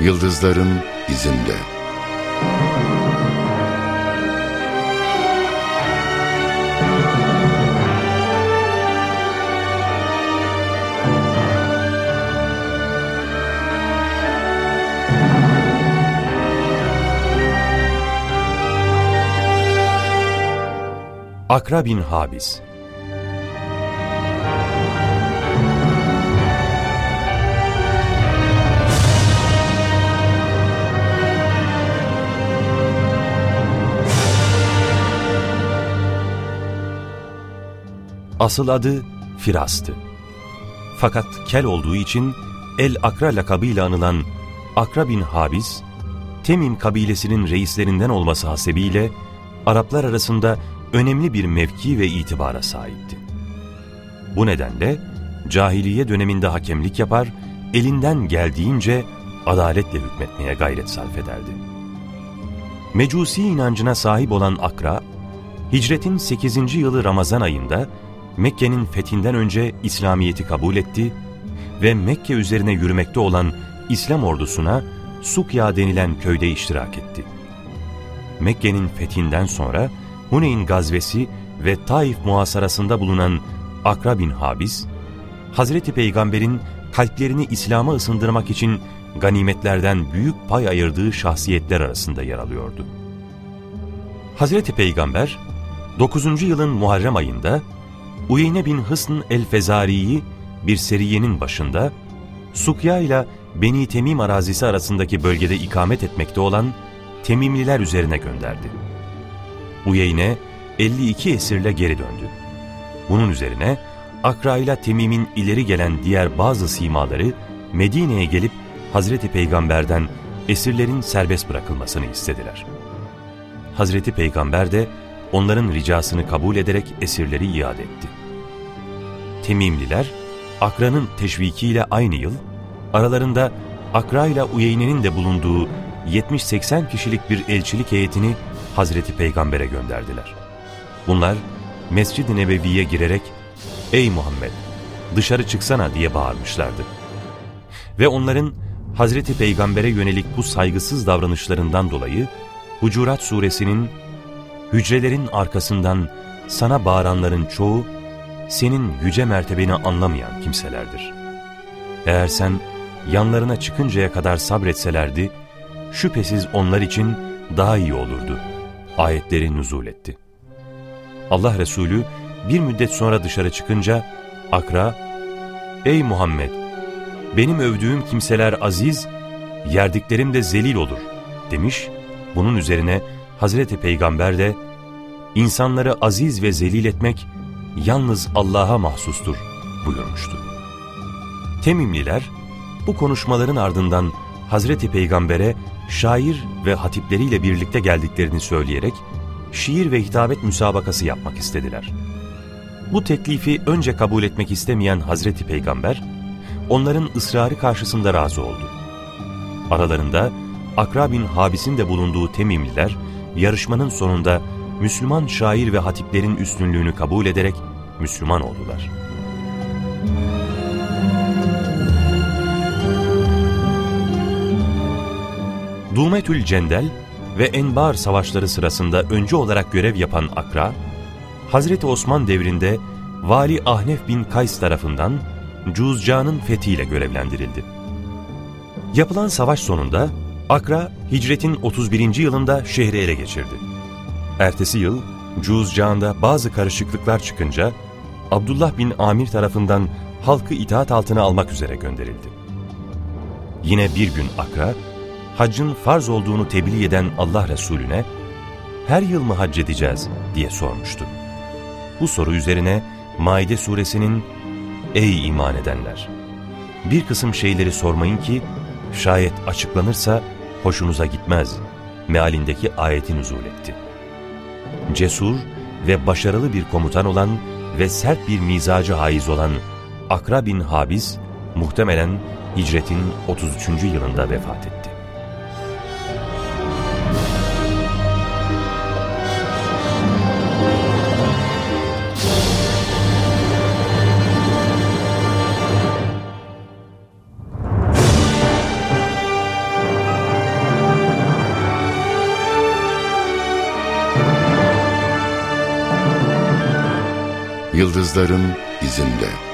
Yıldızların izinde. Akra bin Habis Asıl adı Firas'tı. Fakat kel olduğu için El Akra lakabıyla anılan Akra bin Habis, Temim kabilesinin reislerinden olması hasebiyle Araplar arasında önemli bir mevki ve itibara sahipti. Bu nedenle cahiliye döneminde hakemlik yapar, elinden geldiğince adaletle hükmetmeye gayret sarf ederdi. Mecusi inancına sahip olan Akra, hicretin 8. yılı Ramazan ayında Mekke'nin fethinden önce İslamiyet'i kabul etti ve Mekke üzerine yürümekte olan İslam ordusuna Sukya denilen köyde iştirak etti. Mekke'nin fethinden sonra Huneyn gazvesi ve Taif muhasarasında bulunan Akra bin Habis, Hazreti Peygamber'in kalplerini İslam'a ısındırmak için ganimetlerden büyük pay ayırdığı şahsiyetler arasında yer alıyordu. Hazreti Peygamber, 9. yılın Muharrem ayında Uyeyne bin Hısn el-Fezari'yi bir seriyenin başında Sukya ile Beni Temim arazisi arasındaki bölgede ikamet etmekte olan Temimliler üzerine gönderdi. Uyeyne 52 esirle geri döndü. Bunun üzerine Akra ile Temim'in ileri gelen diğer bazı simaları Medine'ye gelip Hazreti Peygamber'den esirlerin serbest bırakılmasını istediler. Hazreti Peygamber de onların ricasını kabul ederek esirleri iade etti. Temimliler, Akra'nın teşvikiyle aynı yıl, aralarında Akra ile Uyeyne'nin de bulunduğu 70-80 kişilik bir elçilik heyetini Hazreti Peygamber'e gönderdiler. Bunlar Mescid-i Nebevi'ye girerek ''Ey Muhammed, dışarı çıksana'' diye bağırmışlardı. Ve onların Hazreti Peygamber'e yönelik bu saygısız davranışlarından dolayı Hucurat suresinin hücrelerin arkasından sana bağıranların çoğu senin yüce mertebeni anlamayan kimselerdir. Eğer sen yanlarına çıkıncaya kadar sabretselerdi, şüphesiz onlar için daha iyi olurdu. Ayetleri nuzul etti. Allah Resulü bir müddet sonra dışarı çıkınca Akra, ''Ey Muhammed, benim övdüğüm kimseler aziz, yerdiklerim de zelil olur.'' demiş. Bunun üzerine Hazreti Peygamber de, insanları aziz ve zelil etmek yalnız Allah'a mahsustur buyurmuştu. Temimliler bu konuşmaların ardından Hazreti Peygamber'e şair ve hatipleriyle birlikte geldiklerini söyleyerek şiir ve hitabet müsabakası yapmak istediler. Bu teklifi önce kabul etmek istemeyen Hazreti Peygamber, onların ısrarı karşısında razı oldu. Aralarında Akra bin Habis'in de bulunduğu Temimliler, yarışmanın sonunda Müslüman şair ve hatiplerin üstünlüğünü kabul ederek Müslüman oldular. Dumetül Cendel ve Enbar savaşları sırasında öncü olarak görev yapan Akra, Hazreti Osman devrinde Vali Ahnef bin Kays tarafından Cuzcan'ın fethiyle görevlendirildi. Yapılan savaş sonunda Akra, hicretin 31. yılında şehri ele geçirdi. Ertesi yıl Cuzcan'da bazı karışıklıklar çıkınca Abdullah bin Amir tarafından halkı itaat altına almak üzere gönderildi. Yine bir gün Akra, haccın farz olduğunu tebliğ eden Allah Resulüne, her yıl mı hac edeceğiz diye sormuştu. Bu soru üzerine Maide suresinin Ey iman edenler! Bir kısım şeyleri sormayın ki şayet açıklanırsa hoşunuza gitmez mealindeki ayetin uzul etti. Cesur ve başarılı bir komutan olan ve sert bir mizacı haiz olan Akra bin Habis muhtemelen hicretin 33. yılında vefat etti. Yıldızların izinde.''